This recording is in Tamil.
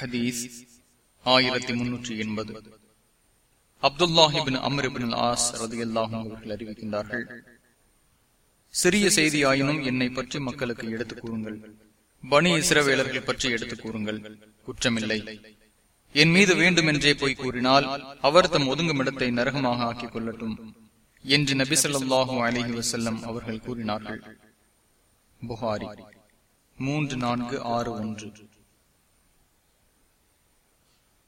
ஹதீஸ் ஆயிரத்தி முன்னூற்றி எண்பது. அப்துல்லாஹிபின் அமருபின் ஆஸ் ரதியல்லாஹும் அவர்கள் அறிவிக்கின்றார்கள் சிறிய செய்தி ஆயினும் என்னை பற்றி மக்களுக்கு எடுத்துக் கூறுங்கள். பணி இசிறவேலர்கள் பற்றி எடுத்துக் கூறுங்கள். குற்றமில்லை. என் மீது வேண்டுமென்றே போய் கூறினால் அவர் தம் ஒதுங்கும் இடத்தை நரகமாக ஆக்கிக் கொள்ளட்டும் என்று நபி சொல்லாஹு அலஹி வசல்லம் அவர்கள் கூறினார்கள். புகாரி மூன்று நான்கு ஆறு ஒன்று.